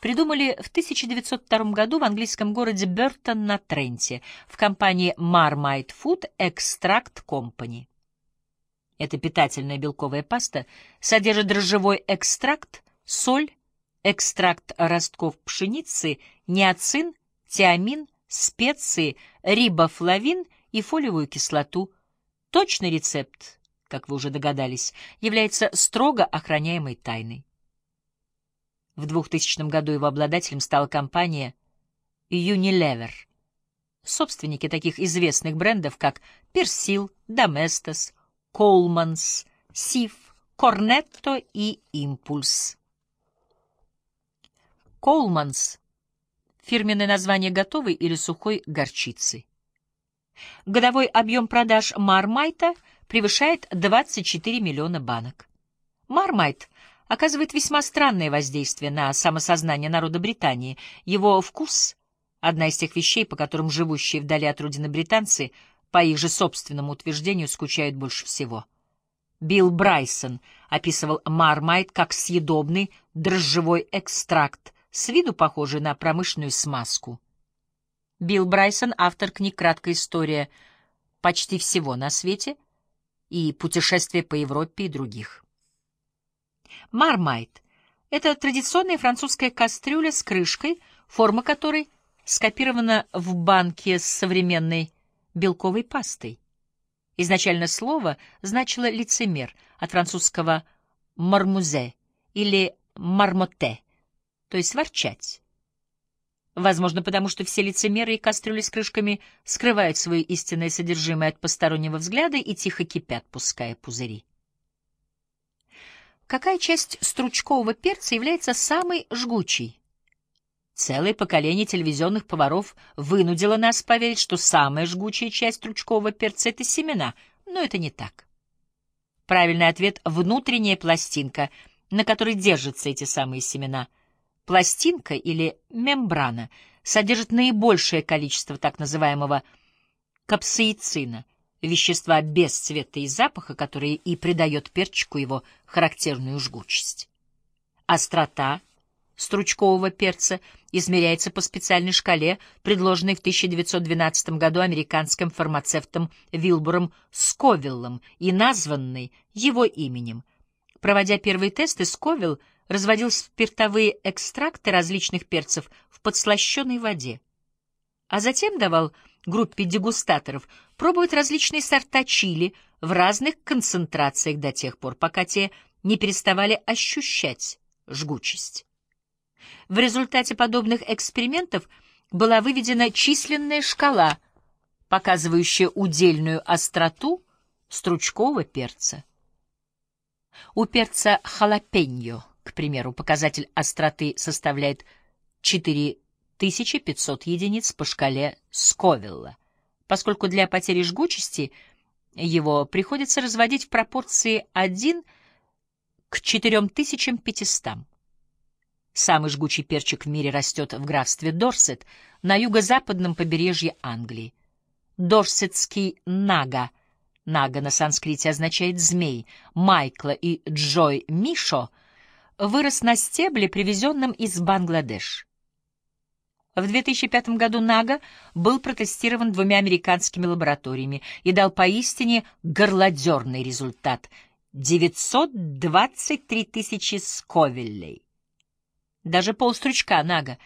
придумали в 1902 году в английском городе Бертон-на-Тренте в компании Marmite Food Extract Company. Эта питательная белковая паста содержит дрожжевой экстракт, соль, экстракт ростков пшеницы, неоцин, тиамин, специи, рибофлавин и фолиевую кислоту. Точный рецепт, как вы уже догадались, является строго охраняемой тайной. В 2000 году его обладателем стала компания Unilever, собственники таких известных брендов, как Persil, Domestos, Coleman's, Sif, Cornetto и Impulse. Coleman's — фирменное название готовой или сухой горчицы. Годовой объем продаж Мармайта превышает 24 миллиона банок. Мармайт оказывает весьма странное воздействие на самосознание народа Британии. Его вкус — одна из тех вещей, по которым живущие вдали от родины британцы, по их же собственному утверждению, скучают больше всего. Билл Брайсон описывал мармайт как съедобный дрожжевой экстракт, с виду похожий на промышленную смазку. Билл Брайсон — автор книг «Краткая история почти всего на свете» и «Путешествие по Европе» и других. Мармайт — это традиционная французская кастрюля с крышкой, форма которой скопирована в банке с современной белковой пастой. Изначально слово значило «лицемер» от французского «мармузе» или «мармоте», то есть «ворчать». Возможно, потому что все лицемеры и кастрюли с крышками скрывают свое истинное содержимое от постороннего взгляда и тихо кипят, пуская пузыри. Какая часть стручкового перца является самой жгучей? Целое поколение телевизионных поваров вынудило нас поверить, что самая жгучая часть стручкового перца — это семена, но это не так. Правильный ответ — внутренняя пластинка, на которой держатся эти самые семена. Пластинка или мембрана содержит наибольшее количество так называемого капсаицина — вещества без цвета и запаха, которое и придает перчику его характерную жгучесть. Острота стручкового перца измеряется по специальной шкале, предложенной в 1912 году американским фармацевтом Вилбуром Сковиллом и названной его именем. Проводя первые тесты, Сковилл разводил спиртовые экстракты различных перцев в подслащенной воде, а затем давал группе дегустаторов пробовать различные сорта чили в разных концентрациях до тех пор, пока те не переставали ощущать жгучесть. В результате подобных экспериментов была выведена численная шкала, показывающая удельную остроту стручкового перца. У перца халапеньо, к примеру, показатель остроты составляет 4 1500 единиц по шкале Сковилла, поскольку для потери жгучести его приходится разводить в пропорции 1 к 4500. Самый жгучий перчик в мире растет в графстве Дорсет на юго-западном побережье Англии. Дорсетский нага, нага на санскрите означает «змей», Майкла и Джой Мишо вырос на стебле, привезенном из Бангладеш. В 2005 году Нага был протестирован двумя американскими лабораториями и дал поистине горлодерный результат — 923 тысячи сковеллей. Даже полстручка Нага